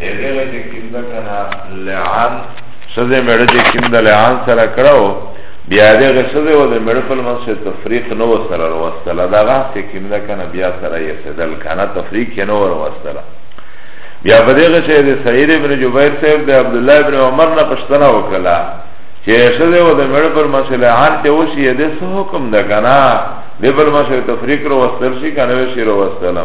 هغه چې کوم ده کنه لعان سزه مړه چې کوم ده لعان سره کړو بیا دغه سزه و د مړه په منځ کې تفریق نو سره وروستله دا غا چې کوم ده کنه بیا سره یې سدل کنه تفریق یې نو وروستله بیا په دغه چې د سعید ابن جبیر صاحب د عبد الله ابن عمر نه پښتنه وکړه چې سزه و د مړه په منځ کې لعان ته وشي د حکم ده کنه د بل منځ تفریق وروستل شي کنه وشي وروستله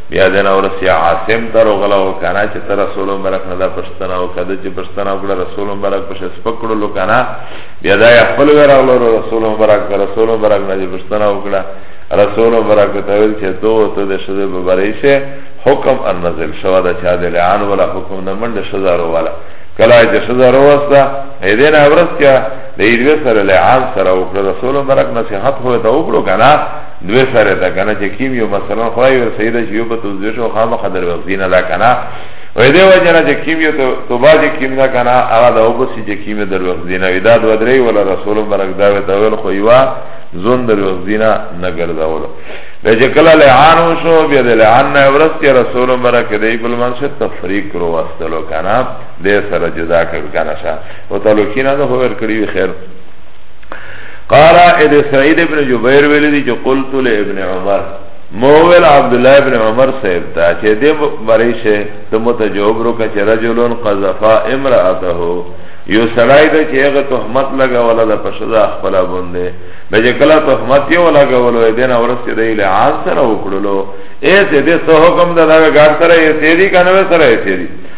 بیا دینا ورسی عاصم تر غلا او کنا چې تر رسول مبارک نه دا پښتنه او کده چې پښتنه او کړه رسول مبارک پښه سپکړو لو کنا بیا دا خپل ورغلو رسول مبارک رسول مبارک نه پښتنه او کړه رسول مبارک ته ویل چې تو ته د شذ ببریشه حکم ان نزل شو دا چا د لعان ولا حکم نه منډ شذارو ولا کله چې شذارو وستا هیدین اورس کیا د ایدوی سره لعان سره وکړه رسول مبارک نصیحت هو ته وکړو کنا دوی سره تا کنه چې کیم یو مثلا خدای ور سیدا چې یو په توزیو شو خامه خدر وغزین لا کنه وې دی وجنه چې کیم یو تو با چې کیم نه کنه هغه د اوبسی چې کیم در وغزین وې دا دو درې ولا رسول برک دا وې تاول خو یوا زون در وغزین نه ګرځاول د چې کله لعان شو بیا د لعان نه ورست رسول برک دی بل منشه تفریق کرو واستلو کنه دې سره جدا کړ کنه شا او تعلقینا د هوور کړی خیر قال اد سعید ابن جبیر ویلی دی چه قلت لی ابن عمر موویل عبدالله ابن عمر صاحب تا چه دی بریشه تو متجوب رو که چه رجلون قذفا امرأته یو سړی ده چې هغه تهمت لګوله د پښدا خپل باندې به چې کله تهمت یو لګولو دین اورس کې دی له عام سره وکړلو اې دې څه حکم ده دا ګار سره یې سېری کنه سره یې سېری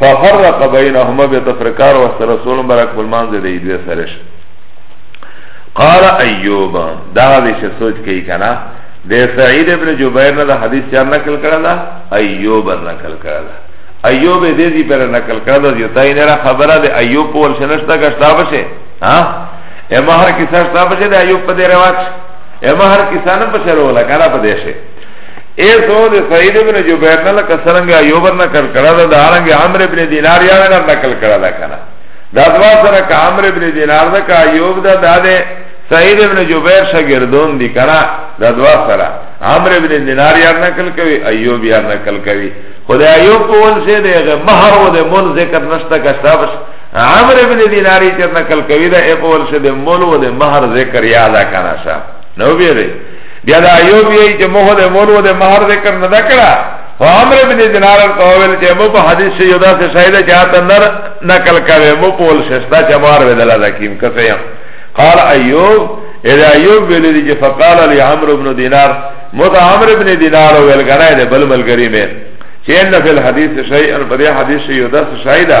ففرق بینهما بیا تفرقار وست رسول برک بلمان زده ایدوی سرش قال ایوب دا حدیث سوچ کئی کنا ده سعید ابن جبیر نه دا حدیث چار نکل کرده ایوب نکل کرده ایوب دې دې پر نقل کړه د یتای نه خبره د ایوب په ول شنشتا غشتا بشه ها امه هر کیسه شتا بشه د ایوب په دې رواج امه هر کیسه نه بشه ولا کنه په دې شه ایسو ده سعید ابن جبیر نه لکه سرنگ ایوبر نکل کرده ده آرنگ عمر ابن دینار یاوی نر نکل کرده کنه ده دوا سره که عمر ابن دینار ده که ایوب ده ده ده سعید ابن جبیر شگردون دی کنه ده دوا سره عمر ابن دینار یار نکل کوي ایوب یار نکل کوي خدای ایوب په ول شه ده مہر و ده مول ذکر نشتا کشتابش عمر ابن دینار یې نکل کوي ده په ول شه ده مول و ده مہر ذکر یادا کنه شا نو بیره بیا دا ایوب یی چه مخو ده مولو ده مهر ذکر نده کرا و عمر بن دینار القوابل چه مو پا حدیث شیو دا سه شایده چه آتا نر نکل کبه مو پول شستا چه مار بدلا لکیم کسی هم قال ایوب اذا ایوب بلی دی چه فقال لی عمر بن دینار مو تا عمر بن دینار ویل گنای ده بل ملگری میں چه ان فی الحدیث شیئن پا دی حدیث شیو دا سه شایده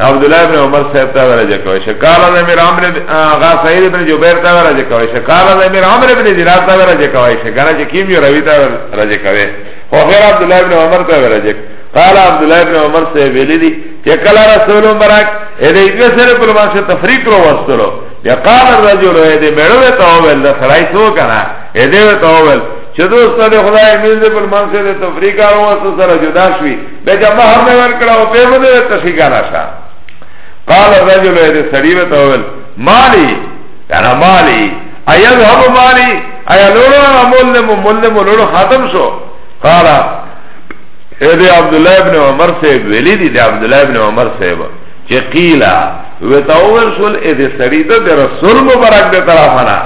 عبدالله ابن عمر صاحب تا ورجه کوئی شا قال زمیر عمر غا سعید ابن جبیر تا ورجه کوئی شا قال زمیر عمر ابن جنار تا ورجه کوئی شا گانا چه کیم یو روی تا ورجه کوئی خو غیر عبدالله ابن عمر تا ورجه قال عبدالله ابن عمر صاحب ویلی دی چه کلا رسول مبرک ایده ایدوی سر کلمان سے تفریق رو وستلو یا قال الرجل ایده میڑوی تا اویل دا سرائی سو کنا ایده وی تا اویل چه دوستا دی خدای میزه کلمان سے تفریق رو وستو سر جدا شوی بجا مهر می ورکړه او په مده ته شي کنه شا قال الرجل اذا سريبه تول مالي انا مالي ايذهب مالي ايا لولو انا مولم مولم لولو ختم شو قال اذا عبد الله ابن عمر سے ویلی دی عبد الله ابن عمر سے چه قیلا وتاول شول اذا سريده ده رسول مبارک ده طرفنا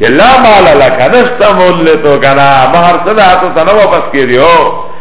چه لا مال لك نشتا مولتو کنا مهر صدا تو تنو واپس کی دیو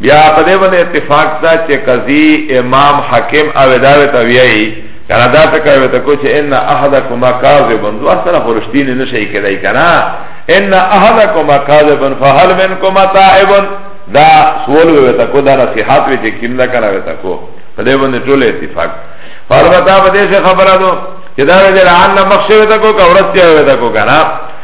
بیا په دې باندې اتفاق ده چې قضی امام حاکم او داوی ته ویایي کنه دا ته کوي ته کوچ ان احدکما کاذب دو سره فرشتین نه شي کېدای کنه ان احدکما کاذب فهل منکما تائب دا سوال وي ته کو دا نصيحت وي چې کیم نه کنه وي ته کو په دې باندې ټول اتفاق فرمتا په دې خبره دو چې دا ویل عن مخشه ته کو کورت ته وي ته کو کنه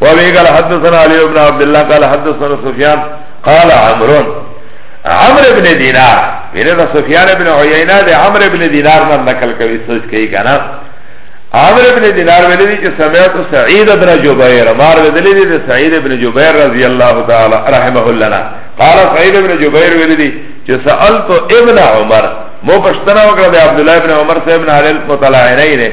وابي قال حدثنا علي بن عبد الله قال حدثنا سفيان قال عمرو عمرو بن دينار وینا سفيان بن عيينه ده عمرو بن دينار نه نقل کوي سوچ کوي کنه عمرو بن دينار ویلي دي چې سمعت سعيد بن جبير مار ویلي دي سعيد بن جبير رضي الله تعالى رحمه الله قال سعيد بن جبير ویلي دي چې سالت ابن عمر مو پښتنه وکړه د عبد الله بن عمر صاحب نه علي مطلع نه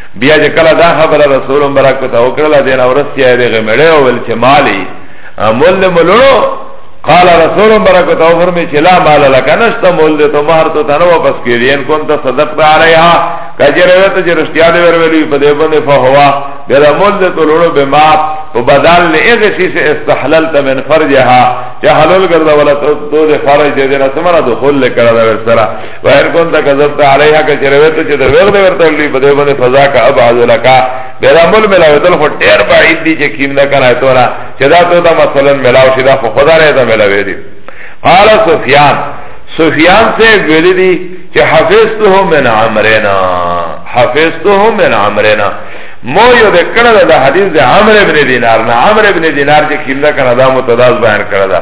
بیا چې کله دا خبره رسول مبارک ته وکړله دې نه ورسې یې دغه مړې وویل چې مالي مول دې مولړو قال رسول مبارک ته فرمایي چې لا مال لك نشته مول دې ته مہر ته نه واپس کړي ان کوم ته صدق ته علیها کجره وي ته چې رښتیا دې ورولې په دې باندې فهوا بیا مول دې ته لړو به ما په بدل له هغه شي چې استحللت من فرجها چې حلال ګرځول ته د فرج دې نه سمره دخول کړه دا سره وین کون تا کذبت علیها که چه رویتو چه در ویغ دیور ترلی پده بنده فضا کا اب عزو لکا بیدا مل ملاو دل خود دیر باید دی چه کیم نکن ایتونا چه دا تو تا مثلا ملاو شده خو خدا رای تا ملاوی دی قال سفیان سفیان سے ویلی دی چه حفظتو من عمرنا حفظتو من عمرنا مو یو ده کرده ده حدیث ده عمر ابن دینار نا عمر ابن دینار چه کیم نکن دا متداز بیان کرده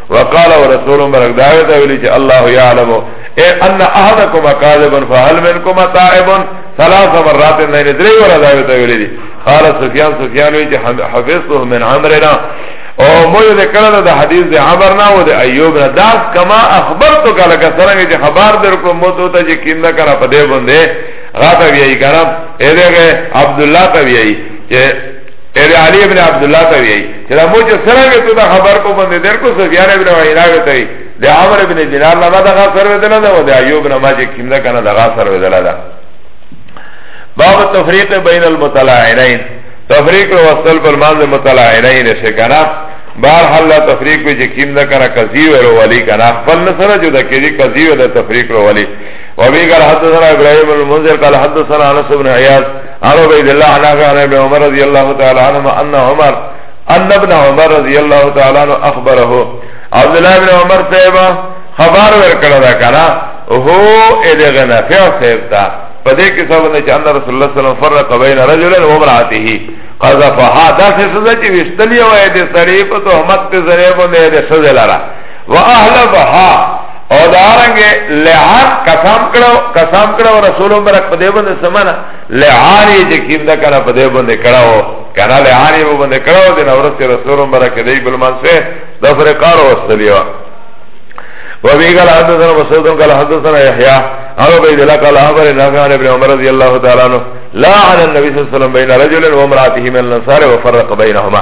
وقال ورسول مبارک داوی ته ویلی چې الله يعلم ان احدكم كاذب فهل منكم تائب ثلاث مرات نه نه درې ور داوی ته ویلی قال سفيان سفيان وی چې حفظته من عمرنا او موږ دې کړل د حدیث د عمر نه او د ایوب نه داس کما اخبرتو کله کسره چې خبر درکو مو ته چې کیندا کرا پدې باندې غاټه وی کړم اې دغه عبد الله ته وی چې ابی علی ابن عبدالله تا ویئی چه دا موچه سرگه تو دا خبر کو بنده در کو سفیان ابن وحیراوی تا ویئی ده عمر ابن دینار لما دا غا سر ودلا دا و ده ایوب نما چه کم دا کنا دا غا سر ودلا دا باب تفریق بین المتلاعینین تفریق وصل پر مانز متلاعینین ایسے کنا بار حل لا تفریق وی چه کم دا کنا قضیو رو ولی کنا خفل نسر جو دا کدی قضیو دا تفریق رو ولی وبه قال حدثنا ابراهيم المنذر قال حدثنا انس بن عياض عن عبيد الله عن نافع عن ابن عمر رضي الله تعالى عنهما ان عمر ان ابن عمر رضي الله تعالى عنه اخبره عبد الله بن عمر صاحب خبر ورکړه دا کنه هو ادغه نافع صاحب تا پدې کې څه باندې چې ان رسول الله صلی الله علیه وسلم فرق بین رجل و امراته قذفها دا څه څه چې وشتلی وای دې سړی په تهمت ته زریب نه دې سزا لاره و احلفها او دارنګ لعان قسم کړو قسم کړو رسول مبارک په دې باندې سمنه لعان دې کیم دا کنه په دې باندې کړو کنه لعان یې باندې کړو دې نورسته رسول مبارک دې بل منسه د فرقار وسلیو و بي قال حدثنا مسعود قال حدثنا يحيى عن عبيد الله قال اخبر نافع عن ابن عمر رضي الله تعالى عنه لا على النبي صلى الله عليه وسلم بين رجل وامراته من الانصار وفرق بينهما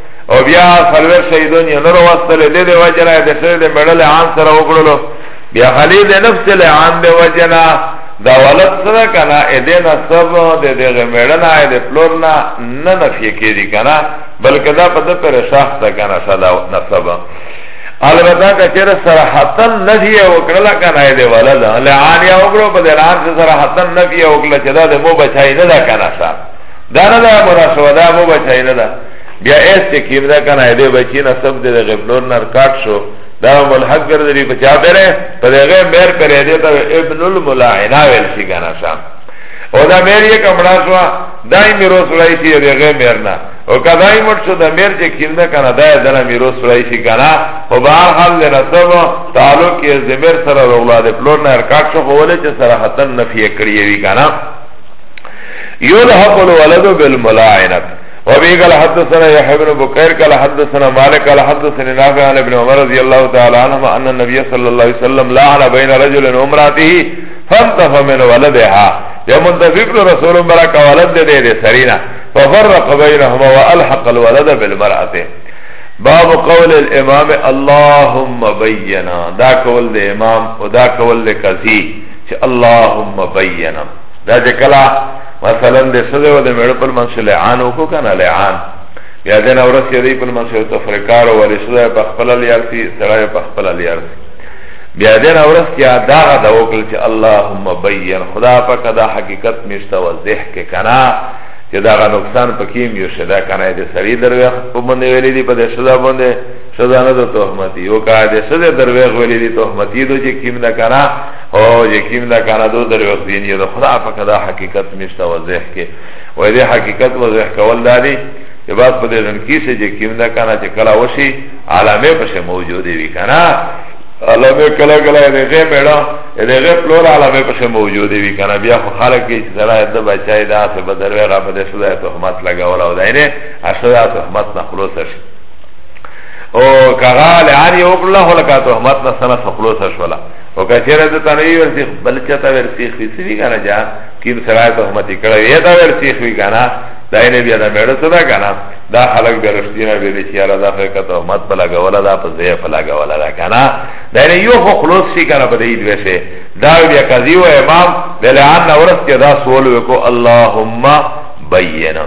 او بیا سلور شهیدون یې نور واستل دې دې وجنه دې سره دې مړل عام سره وکړلو بیا خلی دې نفس له عام دې وجنه دا ولد سره کنه دې نسب دې دې مړنا دې پلورنا نه نفي کېږي کنه بلکې دا په دې پر شخص ته کنه صدا نسب البته کچر صراحتن نفی وکړه کنه دې ولد لعان یا وکړو په دې لعان صراحتن نفی وکړه چې دا دې مو بچای نه دا کنه صاحب دا نه دا مناسبه دا مو بچای نه دا بیا ایس چې کیم ده کنه ایده بچی نه سب ده غیب لور نه کاټ شو دا ملحق ګرځي په چا پره په دغه مېر پر ایده ته ابن الملاعنا ویل شي کنه شام او دا مېر یې کمړا شو دای میرو سړی چې دغه مېر نه او کدای مټ شو د مېر چې کیم ده کنه دا دنه میرو سړی شي کنه خو به هر حال له نسب تعلق یې زمیر سره اولاد پلور نه کاټ شو خو ولې چې سره حتن نفي کړی وی کنه یلحق الولد بالملاعنه وبه قال حدثنا يحيى بن بكير قال حدثنا مالك قال حدثني نافع عن ابن عمر رضي الله تعالى عنهما ان النبي صلى الله عليه وسلم لعن بين رجل وامراته فانتف من ولدها يمنتفق رسول برك ولد دي دي سرينا ففرق بينهما والحق الولد بالمرأة باب قول الامام اللهم بينا دا قول الامام ودا قول القاضي اللهم بينا دا چې کله مثلا د سده و د میړه پر منځ لعان وکړو که نه لعان بیا د نه ورځ یې پر منځ یو تفریقار و د سده په خپل لیار سي سړی په خپل لیار سي بیا د نه ورځ کې داغه د وکړل چې اللهم بین خدا پاک دا حقیقت مشته و زه کې کنا چې داغه نقصان پکې یو شدا کنه د سړی دروي په باندې ویلې دی په سده باندې سزا نه ده تهمتی او که د سزا درویغ ولی دی تهمتی دو چه کم ده کنا او یقین دا کنه دو در وقت دینی دا خدا پا کدا حقیقت مشتا وضح که و دی حقیقت وضح کول داری چه باز پا دیزن کیسی چه کم دا کنه چه کلا وشی علامه پشه موجودی بی کنه علامه کلا کلا دی غیب ایڑا دی غیب لور علامه پشه موجودی بی کنه بیا خو خلق که چه سرای دا بچای دا آسه بدر ویغا پا دی صدای تحمت لگا ولا و دینه اصدای تحمت نخلوص شد او کغا لعانی اکرلا خلقا تحمت نسنه سخلوص شولا او کچره د تنوی ورسی بل چتا ورسی خسی وی کنه جا کیم سرای تهمت کړه یی دا ورسی خوی کنه دا نه بیا دا میړه صدا کنه دا خلق به رشتینه به دې چیرې دا فکر تهمت په لګا ولا دا په ځای په لګا ولا دا کنه دا نه یو خو خلاص شي کنه په دې دوی شه دا بیا قاضی او امام بلعان نورس کې دا سوال وکړو اللهم بینا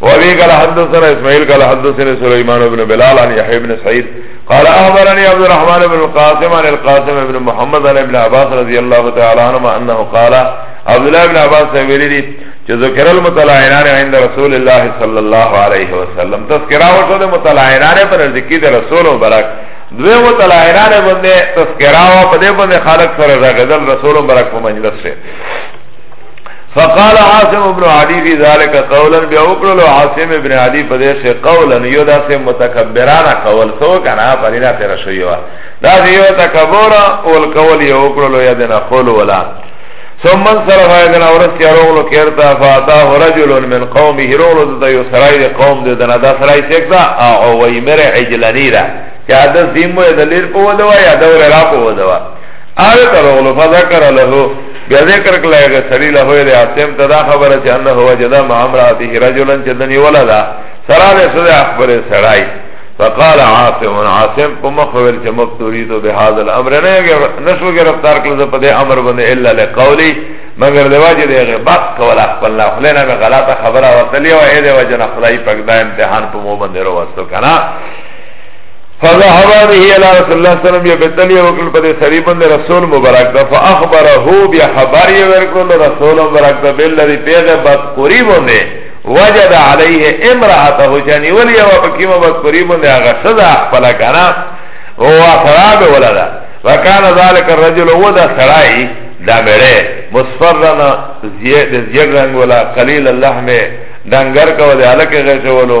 وابي قال حدثنا اسماعيل قال حدثنا سليمان بن بلال عن يحيى بن سعيد قال اخبرني عبد الرحمن بن القاسم عن القاسم بن محمد عن ابن عباس رضي الله تعالى عنهما انه قال عبد الله بن عباس ویلی چې ذکر المتلاعنان عند رسول الله صلى الله عليه وسلم تذکرہ وشو د متلاعنان پر ذکی د رسول مبارک دوی متلاعنان باندې تذکرہ او په دې باندې خالق سره راغدل رسول مبارک په مجلس شه فقال عاصم ابن علی فی ذالک قولا بیا وکړو لو عاصم ابن علی په دې سه قولا یو داسې متکبرانه قول سو کنه په دې نه تر شوی و دا یو تکبر او قول یو وکړو لو یدنا قول ولا ثم انصرف ايدنا ورس يا رغلو كيرتا فاتاه رجل من قومه رغلو دتا يو سرائی دي قوم دي دنا دا سرائی سيكتا اعوي مر عجلاني دا چه عدد زيمو يدلير پو دوا يدور را پو دوا آوه ترغلو فذکر له بیا ذکر کلای غی سری له ویل عاصم ته دا خبره چې انه هو جدا مع امراته رجلا چې دنی ولدا سره له سره خبره سړای فقال عاصم عاصم په مخ ویل چې مبتوری تو به هاذ الامر نه نشو گرفتار کړل په دې امر باندې الا لقولی مگر دی واجه دی غی بس کولا خپل لا خلینا می غلطه خبره وتلی و ایده وجه نه خدای پاک دا امتحان په مو باندې رو وستو کنه فذهبا به الى رسول الله صلی الله علیه وسلم یبتل یوکل په دې سری باندې رسول مبارک دا فاخبره بیا خبر یې ورکړل رسول مبارک دا بل لري پیغه بد قری باندې وجد علیه امراته جنی ولی او په کیمه بد قری باندې هغه صدا خپل کنا او خراب ولدا وکانه ذلک الرجل ودا سړای دا مړه مصفرنا زیاد زیاد رنگ ولا قلیل اللحم دنګر کوله الکه غشولو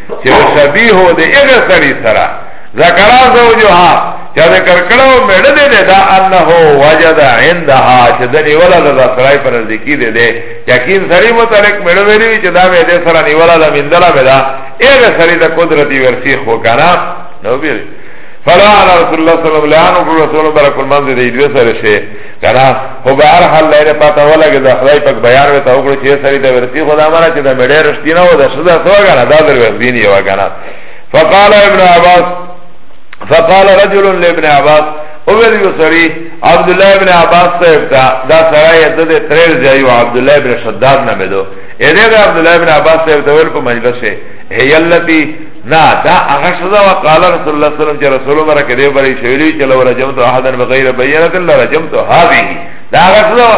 چه شبیه و ده اغی سری سرا ذکرا زوجها چه ذکر کرو میڑه ده ده ده انه وجد عندها چه ده نیولا ده ده سرائی پر نزدیکی ده ده یقین سری متعلق میڑه ویلی چه ده میده سرا نیولا ده مندلا میده اغی سری ده قدرتی ورسیخ و کنا نو بیره فلا على رسول الله صلى الله عليه وسلم لعنه رسول الله بركل منزل يدوي سره شيء کنا خو به هر حال لري پاته ولا کې د خدای پاک بیان وته او کړ چې سړی د ورتی خدا مره چې د مډې رښتې نه و د سزا سو غنا دا در ورزین یو غنا فقال ابن عباس فقال رجل لابن عباس او ویل یو سړی عبد الله ابن عباس صاحب دا دا سړی د دې ترل ځای او عبد الله ابن شداد نه مدو اې دې عبد الله ابن عباس صاحب د ول په مجلس هي یلتی نا دا هغه شدا وقال رسول الله صلی الله علیه وسلم چې رسول الله برکه دی بری شویلی چې لو رجمت احدا بغیر بینه الا رجمت هذه دا هغه شدا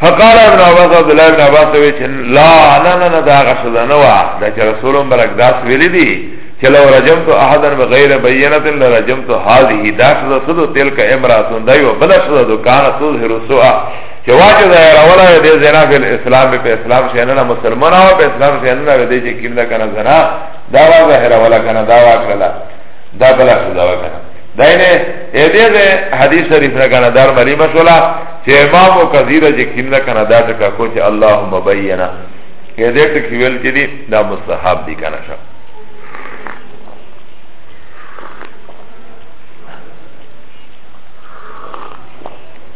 فقال ابن عباس عبد الله ابن عباس وی چې لا لا لا لا دا هغه شدا نه وا دا چې رسول الله برکه داس ویلی دی چې لو رجمت احدا بغیر بینه الا رجمت هذه دا شدا سدو تلک امراتون دا یو بل شدا دکان سوز رسوا چه واجه ظاهر اولا وی دی زنا فی الاسلام پی اسلام شیننا مسلمان آو پی اسلام شیننا وی دی چه کم دا کنا زنا داوا ظاهر اولا کنا داوا کرلا دا بلا خداوا کنا داینه ایده ده حدیث شریف نه کنا دار ملی مشولا چه امام و قضیر جه کم دا کنا دا تکا کو چه اللهم بینا ایده تکیول چه دی دا مستحب دی کنا شا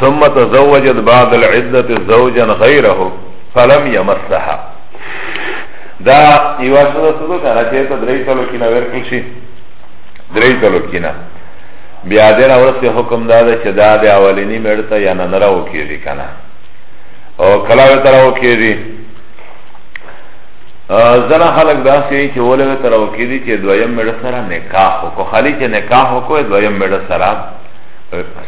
ثم تزوجت بعد العدة زوجا غيره فلم يمسها دا یوا شده سدو کنه چه تا دری کلو کینا ورکل شی دری کلو کینا بیا دینا ورسی حکم داده چه دا دی اولینی مرتا یا ننراو کیدی کنه او کلاوی تراو کیدی زنا خلق داسی چه ولوی تراو کیدی چه دویم مرد سرا نکاح کو خالی چه نکاح کو دویم مرد سرا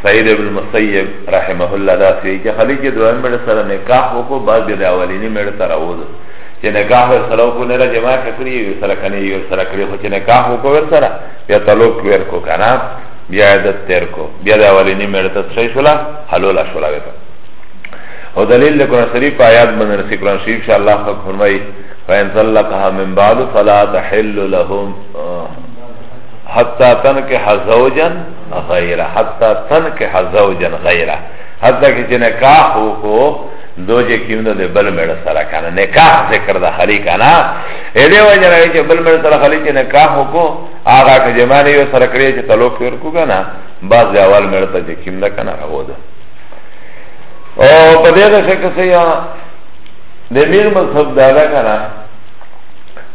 سعید ابن مسیب رحمه الله دا سوی چه خلی چه دویم میڑ سر نکاح وکو باز بید اولینی میڑ سر اوز چه نکاح ور سر وکو نرا جماع کسری یو سر کنی یو سر کری خو چه نکاح وکو ور سر بیا طلوق ور کو کنا بیا عدد تیر کو بیا دا اولینی میڑ تس شای شلا حلولا شلا بیتا او دلیل لکران شریف پا آیات من رسی کران شریف شا اللہ خاک فرمائی فَإِن طَلَّقَهَا مِن بَعْدُ فَلَا تَحِلُّ لَهُمْ حَتَّى تَنْكِحَ زَوْجًا غیره حتی تنکح زوجن غیره حتی که چه نکاح ہو کو دو جه کیونو ده بل مر سره کنه نکاح ذکر ده خلی کنه ایده وجه نوی چه بل مر سره خلی چه نکاح ہو کو آغا که جمانی یو سره کریه چه تلوک پیر کو کنه باز ده اول مر تا جه کیم ده کنه اغو ده او پا دیده شکر سیا ده میر مذہب دادا کنه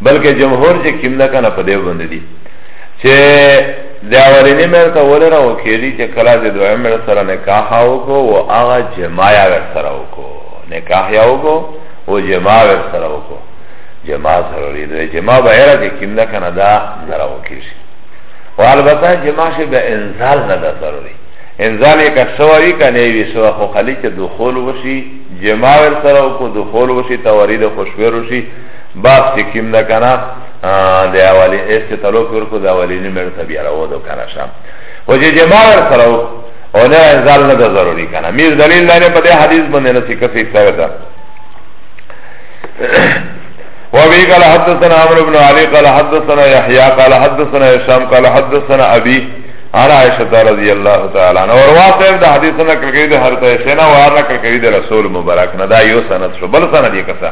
بلکه جمهور چه کیم ده کنه پا دیو بنده دی چه د اولینی میر ته ولی را وکیدی چه کلا د دویم میر سره نکاح وکو و آغا جماع ور سره وکو نکاح یا وکو و جماع ور سره وکو جماع ضروری ده جماع بایره که کم ده کنه ده نرا وکیشی و البته جماع شه به انزال نده ضروری انزال یک سواری که نیوی سوا خو خلی که دخول وشی جماع ور سره وکو دخول وشی توارید خوشویر وشی باس که کم ده کنه د اولی اس چې طلاق ورکو د اولی نه مړ ته بیا راوځو کنه شم او چې جما ور سره او نه انزال نه ضروری کنه میر دلیل نه په دې حدیث باندې نه څه کفي کوي دا وابي قال حدثنا عمرو بن علي قال حدثنا يحيى قال حدثنا هشام قال حدثنا ابي عن عائشة رضي الله تعالى عنها وروا صاحب ده حديثنا كركي ده حضرت عائشة وارنا كركي ده رسول مبارك ندا يو سند شو بل سند يكسا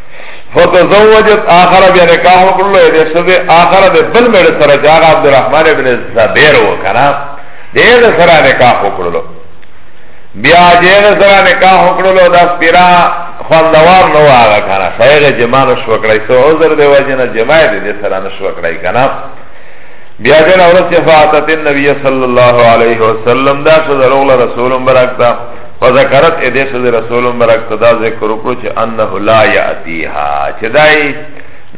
فتزوجت آخر بیا نکاح کرلو ایده سده آخر ده بل میڑ سر جاغ عبدالرحمن ابن زبیر و کنا ده ایده سر نکاح کرلو بیا جیغ سر نکاح کرلو دا سپیرا خوندوار نو آغا کنا شایغ جماع نشو کرائی سو عذر ده وجنا جماع ده ده سر نشو کرائی کنا بیا دین اورت فاتت النبی صلی اللہ علیہ وسلم دا شد رغل رسول مبرکتا فذکرت ادې سره رسول مبارک ته دا ذکر وکړو چې انه لا یاتیها چې دای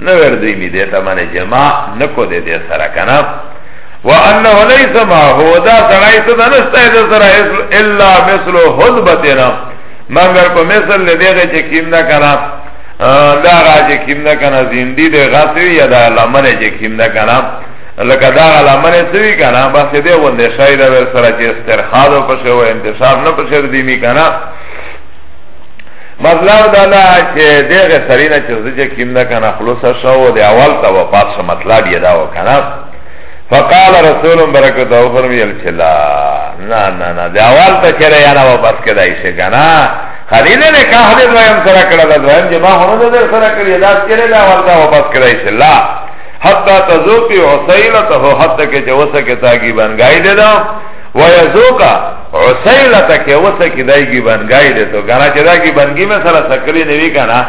نه ورځي می دې ته باندې جما نکو دې دې سره کنه وانه ليس ما هو دا سړی ته نشته دې سره الا مثل حدبتنا مگر په مثل لدیغه چې کیم نه کنه دا راځي کیم نه کنه زندي دې غاسوی یا دا لمنه چې کیم نه کنه لکه دا غلامنه سوی کنا بس دې غونډه شای دا ور سره چې استرخاد او پښه و انتشار نه پښه دی می کنا مطلب دا نه چې دغه سرینه چې زه کیم نه کنا خلاص شو دی اول ته و پات شو مطلب یې دا و کنا فقال رسول برکت او فرمیل چې لا نه نه نه دی اول ته چیرې یا نه و پات کدای شي کنا خلیل نه کا هدی دویم سره کړه دا دویم جما هونه در سره کړی دا چیرې دا اول ته و پات کدای شي لا حتی تذوقی عسیلته حتی که چه وسا که تا گیبان گای ده ده و یذوقا عسیلته که وسا که دای گیبان گای ده تو کنا چه دا گیبان گی مثلا سکلی نوی کنا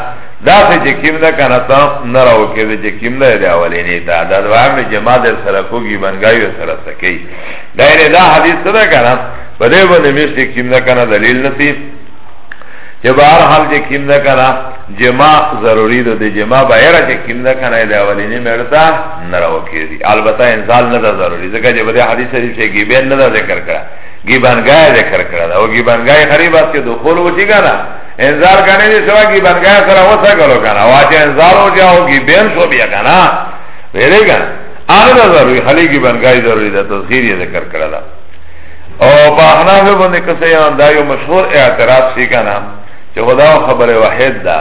دا سه چه کم ده کنا تا نراو که ده چه کم ده ده اولی نیتا دا دوام جمع در سرکو گیبان گای و سر سکی دا یعنی دا حدیث ده کنا پده بنده میشتی کم ده کنا دلیل نصیب چه بهر حال چه کم ده کنا جمع ضروری ده ده جمع بهره چه کم ده کنا ده اولینی مرده نرو کردی البته انزال نده ضروری ذکر جه بده حدیث شریف چه گیبین نده ذکر کرده گیبانگاه ذکر کرده و گیبانگاه خریب است که دخول و چی کنا انزال کنه دی سوا گیبانگاه سره وسا کلو کنا واچه انزال و جا و گیبین شو بیا کنا ویلی کنا آنه ده ضروری خلی گیبانگاه ضروری ده تذخیر ذکر کرده او په احناف باندې کسه یا دا یو مشهور اعتراض شي کنه چې خدا خبره واحد ده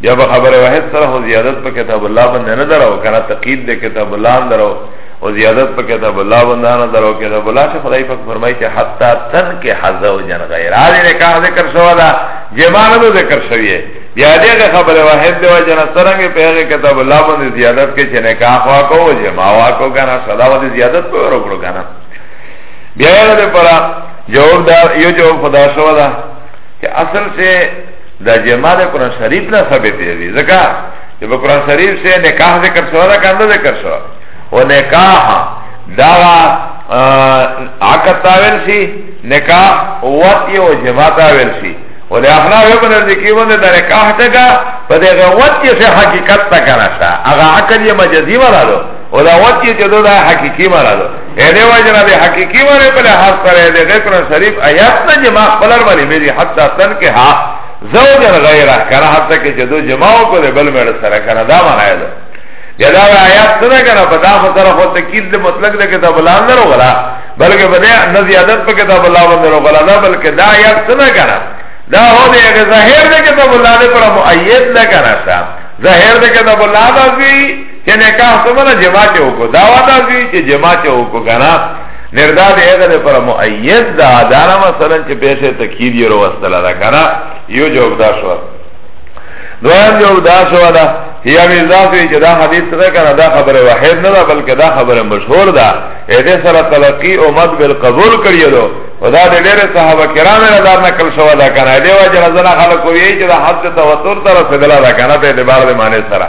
بیا به خبره واحد سره هو زیادت په کتاب الله باندې نه درو کنه تقید د کتاب الله درو او زیادت په کتاب الله باندې نه درو کتاب الله چې خدای پاک فرمایي چې حتا تن کې حذا او جن غیر عادی نه کا ذکر شو دا جمال نو ذکر شوی بیا دې خبره واحد دی وجه نه سره کې په کتاب الله باندې زیادت کې چې نه کا خوا کو جما وا کو کنه صدا و زیادت په ورو کړو کنه بیا یې د پرا جواب دا یو جواب خدا شو دا چې اصل سے دا جماع د قرآن شریف نه ثابت دی ځکه چې په قرآن شریف سے نکاح ذکر شو دا کنده ذکر شو او نکاح دا عقد تاویل شي نکاح وط یو جماع تاویل شي و ده اخنا وی بنر ذکی بنده ده نکاح تکا پا ده غوط چه سه حقیقت تکا نشا اغا عقل یه مجزی مرادو و ده غوط چه چه دو ده حقیقی مرادو ایده وجنا دی حقیقی ولی پلی حد سر ایده غیر قرآن شریف آیات نا جمع خلر ولی میری حتی تن که ها زوجن غیره کنا حتی که چه دو جمعو کو دی بل میڑ سر کنا دا مانا ایده جدا و آیات سنا کنا پدا خسر خود تکیل دی مطلق دی کتاب اللہ اندر غلا بلکه بده نزیادت په کتاب الله باندې وکړه دا بلکه دا یاد څنګه کنه دا هو دې هغه ظاهر دې کتاب الله دې پر مؤید نه کنه ظاهر دې کتاب الله دا چه نکاح تو منا جماع چه اوکو داوا دا زی چه جماع چه اوکو کنا نردا ده اغا ده پر معید دا دانا مثلا چه پیشه تکید یرو وستلا دا کنا یو جواب دا شوا دویم جواب دا شوا دا هي مزاف وی چې دا حدیث نه کنه دا خبره واحد نه ده بلکې دا خبره مشهور ده اته سره تلقی او مد بالقبول کړی دو ودا د ډېر صحابه کرام نه دا نقل شو دا کنه دی وجه نه خلک وی چې دا حد ته وتر تر رسیدلا دا کنه په اعتبار د معنی سره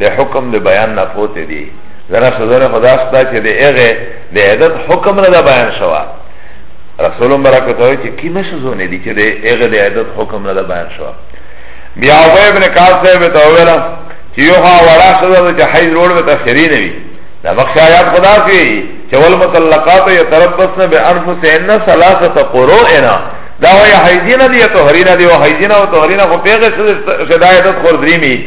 د حکم د بیان نه پوته دی زنا سزا خدا ستا چې د هغه د عدد حکم نه دا بیان شوا رسول برکت وای چې کی مشه زونه دي چې د هغه د عدد حکم نه دا بیان شوا بیا ابو ابن کاس صاحب ته ویل چې یو ها ولا سزا چې حیز روړ وته خری نه وي دا مخ آیات خدا کی چې ول مطلقات یتربصن بانفسهن ثلاثه قروئنا دا وای حیزینه دی ته هرینه دی او حیزینه او ته هرینه خو پیغه شدایت خور دریمی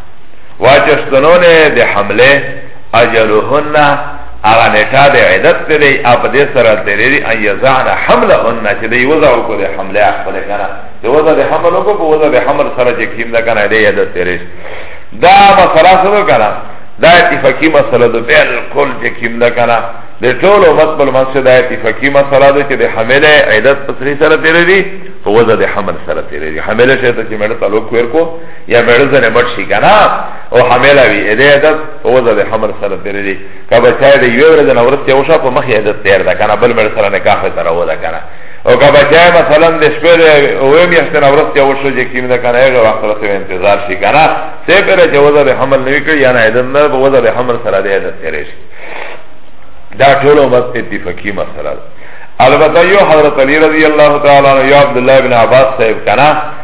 واچستنو نه د حمله اجلهن اغا نټا د عدت ته دی اپ دې سره د لري ان یزعن حملهن چې دی وضع کو د حمله خپل کنه د وضع د حمل کو په وضع د حمل سره چې کیم دا کنه دی عدت ته ریش دا مسله سره کنه دا اتفاقی مسله ده بالکل چې کیم دا کنه د ټول امت بل منځ دا اتفاقی مسله ده چې د حمل عدت په سره تیر دی په وضع د حمل سره تیر دی حمل شته چې مړ تعلق ورکو یا مړ زنه مړ شي کنه او حامله وي اې عادت او زه د حمل سره درې دي کبه چا دې یو ورځ نه ورته او شا په مخ عادت تیر ده کنه بل مړ سره نکاح تر و ده کنه او کبه چا مثلا د شپې او مې احسن نه ورته او شو چې کیم ده کنه هغه وخت ته انتظار شي کنه سه پر چې وځه د حمل نه وکړي یا نه عادت نه وځه د حمل سره دې عادت تیر شي دا ټول مت اتفاقی مسله البته یو حضرت علی رضی الله تعالی عنہ یا عبد الله بن عباس صاحب کنه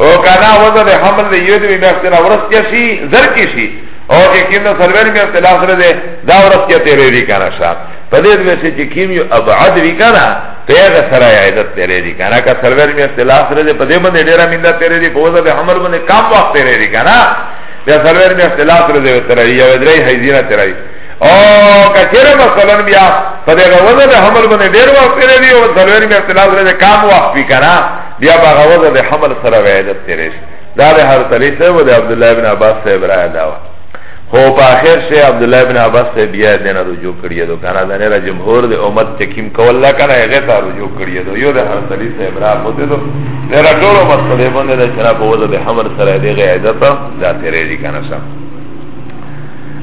او کانا وزن حمل ده یو دوی میخت نا ورس کیا شی زر کی شی او که کم ده سلویر میخت نا سر ده دا ورس کیا تیره دی کانا شا پا دید ویسی چه کم یو ابعاد وی کانا پیغ سرائی عیدت تیره دی کانا که سلویر میخت نا سر ده پا دید بنده دیره من ده تیره دی پا وزن حمل بنده کم وقت تیره دی کانا بیا سلویر میخت نا سر ده تیره دی یا ودرائی حیزینا تیره دی او کچره مثلا بیا په دغه وزن حمل باندې ډیر وخت لري او ضروري مې اختلاف لري کام وخت وی کنه بیا باغه وځه د حمل سره وعدت تیرش دا د هر تلی سره و د عبد الله ابن عباس سره برای دا و خو په اخر شی عبد الله ابن عباس سره بیا د نه رجوع کړی دو کنه د نه جمهور د امت تکیم کول لا کنه هغه ته رجوع کړی دو یو د هر تلی سره برای مو دو د را ټول مسله باندې د شراب وځه د حمل سره د غیادت دا تیرې دي کنه سم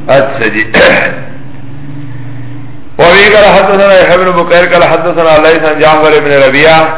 اچھا جی وفي قال حدثنا يحيى بن بكير قال حدثنا ليس عن جعفر بن ربيعه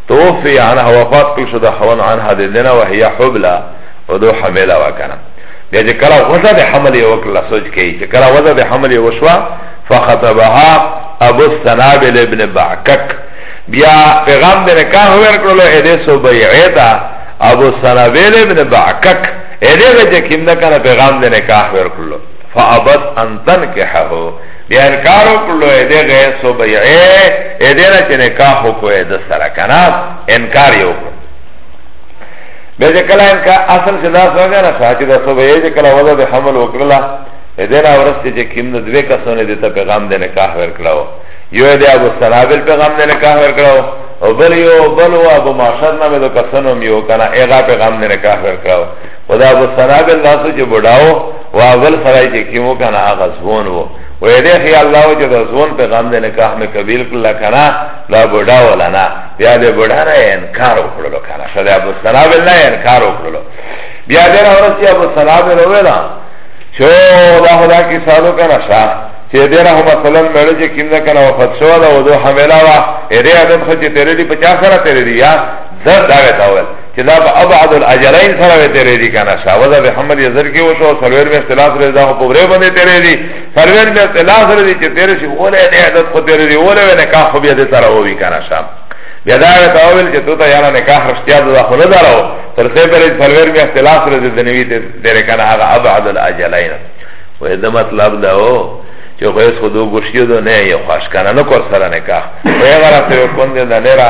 توفی عنها وفات کل شو ده خون عنها ده دنا وحیا حبلا و دو حمله وکنه بیا چه کلا وزا ده حمل یو کلا سوچ کئی چه کلا وزا ده حمل یو شوا فخطبها ابو السنابل ابن بعکک بیا پیغام ده نکاح ویر کرلو ایده سو بیعیتا ابو السنابل ابن بعکک ایده وجه کم نکنه پیغام ده نکاح ویر کرلو فابت انتن که حهو بیا انکار وکړلو اده غیر سو بیعه اده نه چې نکاح وکړو اده سره کنه انکار یې وکړو بیا چې کله انکار اصل چې دا څنګه نه ساتي دا سو بیعه چې کله ودا به حمل وکړلا اده نه ورسته چې کیم د دوه کسونه دته پیغام د نکاح ورکړو یو اده ابو سنابل پیغام د نکاح ورکړو او بل یو بل و ابو معشر نامه د کسنو میو کنه اغا پیغام د نکاح ورکړو و دا ابو سنابل ناسو چه بڑاو و اول سرائی چه کیمو کنا آغا زون و و ایده خیال لاو چه دا زون پی غم ده نکاح می قبیل کلا کنا دا بڑاو لنا بیا ده بڑا نا انکار اکرلو کنا شا ده ابو سنابل نا انکار اکرلو بیا ده نا ورسی ابو سنابل اولا چو دا خدا کی سالو کنا شا چه ده نا مثلا میڑو چه کم ده کنا وفت شو دا و دو حملا و ایده عدد خود چه تیرے دی پچا سرا تیرے دی یا زر داوی تاول چه دا با ابعد الاجلین سراوی تیره دی کانا شاوزا بی حمل یزر کی وشو سلویر میشت لاس رزی دا خو پوری بنده تیره دی سلویر میشت لاس رزی چه تیره شی اولی دی عدد خو تیره دی اولی وی نکاح خو بیا دی سراو بی کانا شام بیا دا وی تاویل چه تو تا یانا نکاح رشتیا دا خو ندارو تر سی پر سلویر میشت لاس رزی دنوی تیره کانا آغا ابعد الاجلین وی دا مطلب دا او چه خو اس خودو گوشیو دو نه یو خواش کانا نکور سرا نکاح وی غرا سوی کندن دا نیرا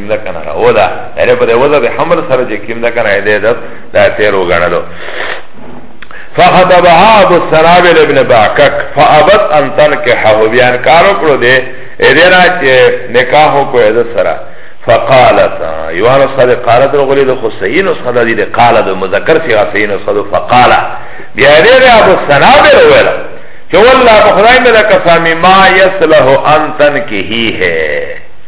ده کنه او ده یعنی په ده وضع ده حمل سره چه کم ده کنه ایده ده ده تیر و گنلو فخطبها ابو السنابل ابن باکک فابت ان تنکحه بیان کارو کرو ده ایده نا چه نکاحو کو ایده سره فقالت یوانو صدی قالت رو غلی ده خو صحیح نسخه ده ده قالت مذکر سیغا صحیح نسخه ده فقالا بیا ایده ده ابو السنابل ویلا چه والله بخدای ملکسامی ما یسلح ان تنکحیه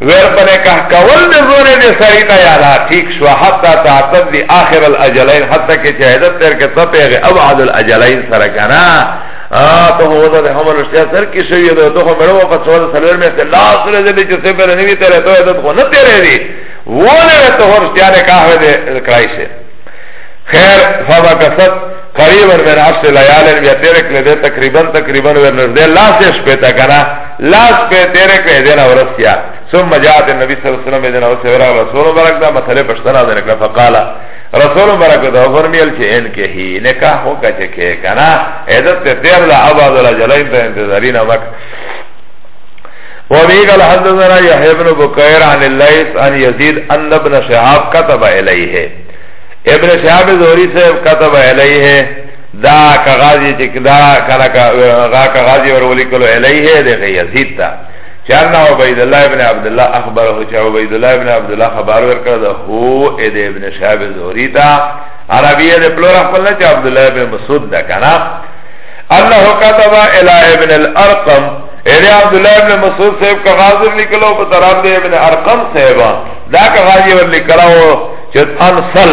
ویل په نکاح کول د زوره د سړی نه یالا ټیک شو حتی تعتد دی آخر الاجلین حتی که چه عیدت تیر که تپیغ ابعد الاجلین سره کنا تو هو ده حمل اشتیا سر کی شوی ده تو خو مرو په سوال سلور می ته لاس له دې چې څه پر نه وی تر ته عیدت خو نه تیرې دی وله ته هر اشتیا نه کاه دې کرای شي خیر فبا کسب قریبا من عشر لیال بیا تیر کړه تقریبا تقریبا ورنځ دې لاس شپه تا کنا لاس پہ تیرے کرے دینا ورس کیا ثم جاءت النبی صلی اللہ علیہ وسلم دینا ورس ورا رسول مبارک دا مسئلے پشتنا دے نکلا فقالا رسول مبارک دا فرمیل چه ان کے ہی نکاح ہو کا چه کے کنا عیدت پہ تیر دا عباد اللہ جلائن پہ انتظارین مک وابی قال حدثنا یحیی بن بکیر عن اللیس عن یزید ان ابن شہاب کتب الیہ ابن شہاب زوری صاحب کتب الیہ دا کغازی چه دا کلا غا کغازی ورولی کلو علیه ده غی یزید تا چرنا عبید الله ابن عبدالله اخبره چه عبید الله ابن عبدالله خبر ورکرده هو اده ابن شعب زهری تا عربیه ده پلور اخبرنا چه عبدالله ابن مسود ده کنا الله کتبا الى ابن الارقم اده عبدالله ابن مسود صاحب کغازی ورلی کلو پترام ده ابن ارقم صاحبا دا کغازی ورلی کلو چه انسل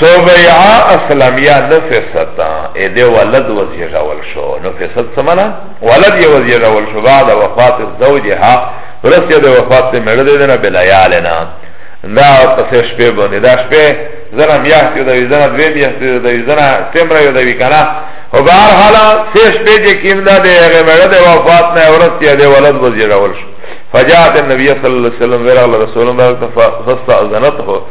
سبیعا اسلامیه نفستا ایده ولد وزیجول شو نفست سمنا ولد یه وزیجول شو بعد وفات زوجها ورسته ده وفات مرده دنه بلیالنا دا پس شپه بنده دا شپه زنا میاشتی دوی زنا دوی میاشتی دوی زنا تمره دوی کنا و بار حالا سه شپه جه کم دا ده اغه مرده وفات نه ورسته ده ولد وزیجول شو فجاءت النبي صلى الله عليه وسلم ورغل رسول الله فاستأذنته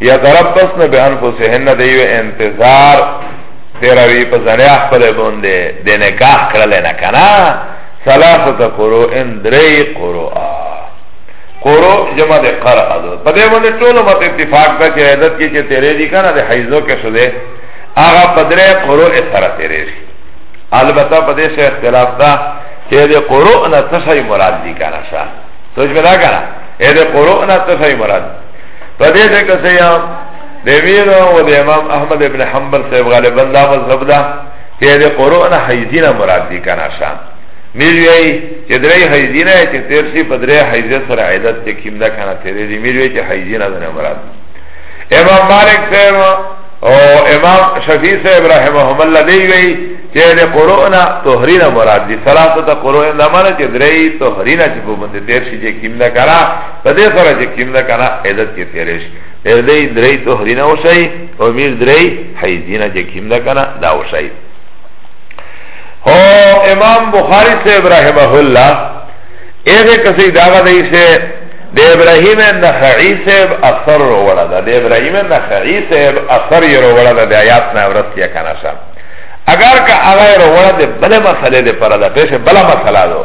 یتربصن بانفسهن د یو انتظار تیروی په ځنه خپل باندې د نکاح کړل نه کنه ثلاثه قرو ان درې قرو قرو جمع د قرع ده په دې باندې ټول مت اتفاق ده چې عدد کې چې تیرې دي کنه د حیزو کې شو ده هغه په درې قرو سره تیرې شي البته په دې سره اختلاف ده چې د قرو نه څه مراد دي کنه شه سوچ ولا کنه اې د قرو نه څه مراد دي په دې ځای کې سیا د ویر او د امام احمد ابن حنبل صاحب غالبا دا مذهب ده چې د قرون حیزینه مراد دي کنه شان میروی چې درې حیزینه چې تیر شي په درې حیزه سره عیدت کې کیم ده کنه تیر دي میروی چې حیزینه ده مراد امام مالک صاحب او امام شفیع صاحب رحمهم الله دی وی چې د قرون طهرینه مراد دي ثلاثه قرون لمنه چې درې طهرینه چې په باندې تیر شي چې کیم ده کنه په دې سره چې کیم ده کنه عدت کې تیرش ډېر دې درې طهرینه وشي او میر درې حیزینه چې کیم ده کنه دا وشي هو امام بخاری سے ابراهیم الله ایغه کسی داغه دی سے د ابراهیم النخعی صاحب اثر وروړه ده د ابراهیم النخعی صاحب اثر یې وروړه ده د آیات نه ورسیا کنه شه اگر که هغه وروړه ده بل مسئله ده پر ده پیش بل مسئله ده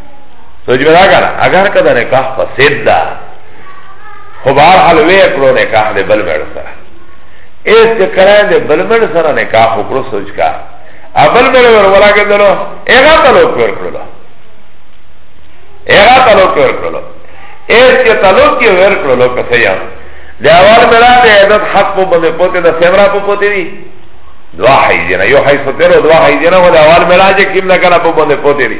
سوچ بدا کنا اگر کدا نکاح فسد دا خو بار حال وی اکرو نکاح دے بل میر سر ایس چه کرائن دے بل میر سر نکاح اکرو سوچ کا ابل میر ور ولا که دلو ایغا تلو کور کرلو ایغا تلو کور کرلو ایس چه تلو کی ور کرلو کسی یا دے اول میرا دے عدد حق پو بندے پوتے دا سیمرا پو پوتے دی دوا حیزینا یو حیث تیرو دوا حیزینا و دے اول میرا جے کم نکنا پو بندے پوتے دی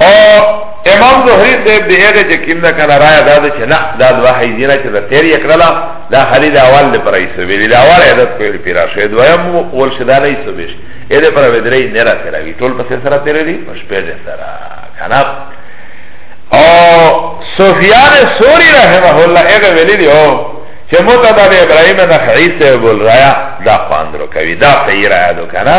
او امام زهری صاحب دی هغه چې کیم نه کنه رایا دا چې نه دا دوه حیزینا چې دا تیر یکړلا دا خالد اول دی پر ایسو ویلی دا اول عادت کوي پیرا شه دویم ول شدا نه ایسو بیش اې دې پر ودرې نه را تیروي ټول پسې سره تیرې دي پښ په دې سره کنه او سفیان سوری رحمه الله هغه ویلی دی او چې متدب ابراهیم نه خیسه بول رایا دا خواندرو کوي دا صحیح رایا دو کنه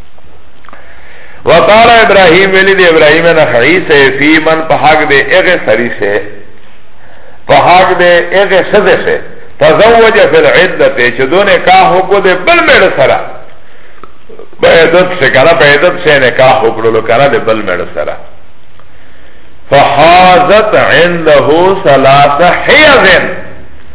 وقال ابراهيم ولي دي ابراهيم نخعي سي في من په حق دي اغه سري سي په حق دي اغه سده سي تزوج في العده چه دو نکاح کو دي بل مړ سره په عدت سره کنه په عدت سره نکاح وکړلو کنه دي بل مړ سره فحازت عنده ثلاثه حيض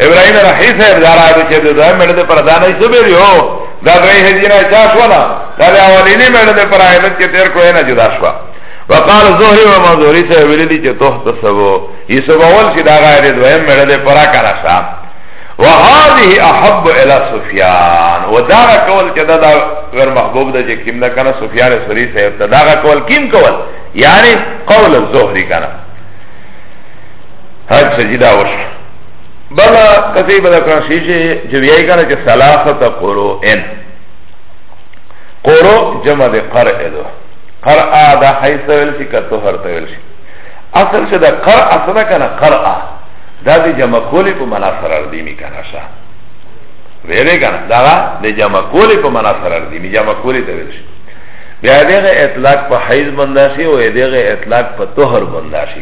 ابراهیم رحی صاحب دارا دو چه دو دوی مرد پر دانای سو بیلی ہو دا دوی حجینا چا شونا دا دا اولینی مرد پر آیدت چه تیر کوئی نا جدا شوا وقال زهری و منظوری صاحب بیلی دی چه تحت سبو یہ سبو اول چه دا غیر دوی مرد پر آکانا شا وهذه احب الى سفيان ودارا قول چه دا دا غیر محبوب دا چه کم دا کنا سفیان سری صاحب دا دا قول کم قول یعنی قول الزهری کنا حج سجده وشو بلا کسی بلا کرنسی چه جویای کنه چه سلاست قروئن قرو جمع ده قرع دو قرع ده حیث ویل شی که طهر تویل شی اصل چه ده قرع اصلا کنه قرع ده ده جمع کولی پو منا سرر دیمی کنه شا ویره کنه ده ده جمع کولی پو منا سرر دیمی جمع کولی تویل شی بیا دیغه اطلاق په حیض بنداشي او دیغه اطلاق په طهر بنداشي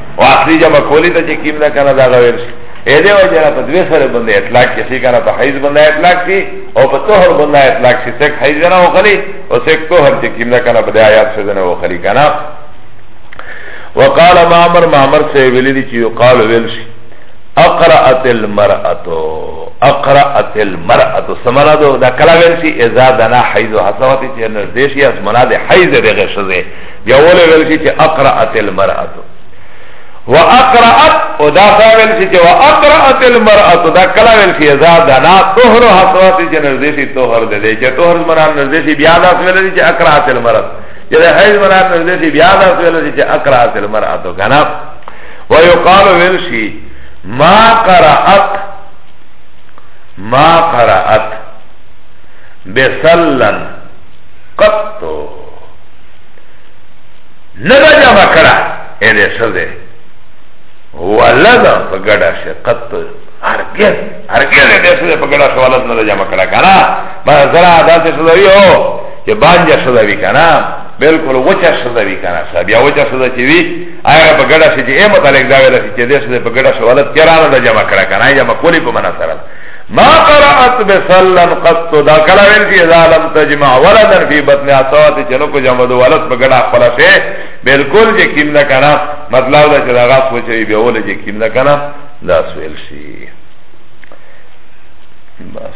او اصلي جمع کولی ته چې کیم نه کنه دا غویر شي اې دې وجه نه په دوی سره باندې اطلاق کې شي کنه په حیز باندې اطلاق شي او په طهر باندې اطلاق شي څک حیز نه وغلی او څک طهر چې کیم نه کنه په آیات سره نه وغلی کنه وقال معمر معمر سے ویلی دی چی یقال ویل شي اقرأت المرأة اقرأت المرأة سمنا دو دا کلا ویل شي اذا دنا حیز حسوتی چی نردیشی از منا دی حیز دی غشده بیا ولی ویل شي چې اقرأت المرأة و اقرأت او دا ویل شي چې و اقرأت المرأة دا کله ویل شي اذا دنا طهر حسوات چې نږدې شي طهر دې دې چې طهر منا نږدې شي بیا دا ویل شي چې اقرأت المرأة چې د حیض منا نږدې شي بیا دا ویل شي چې اقرأت المرأة غنا و یقال ویل شي ما قرأت ما قرأت بسلن قطو ندا جمع کرا ایده سزه ولدم پا گڑا شه قط هرگز هرگز ایده سزه پا گڑا شه ولد ندا جمع کرا کنا ما زرا عدال ته سزه وی او چه بانجا سزه وی کنا بلکل وچا سزه وی کنا سا بیا وچا سزه چه وی آیا پا گڑا شه چه ای متعلق داوی دا شه چه ایده سزه پا گڑا شه ولد کرا ندا جمع کرا کنا یا مقولی پا منا سرد ما قرأت بسلن قط دا کلا ویل چې اذا لم تجمع ولدا في بطن عصوات چې نو کو جمع د ولد په ګډه خپل شي بالکل چې کیم نه کنه مطلب دا چې دا غاس وچوي به ول چې کیم نه کنه دا سویل شي بس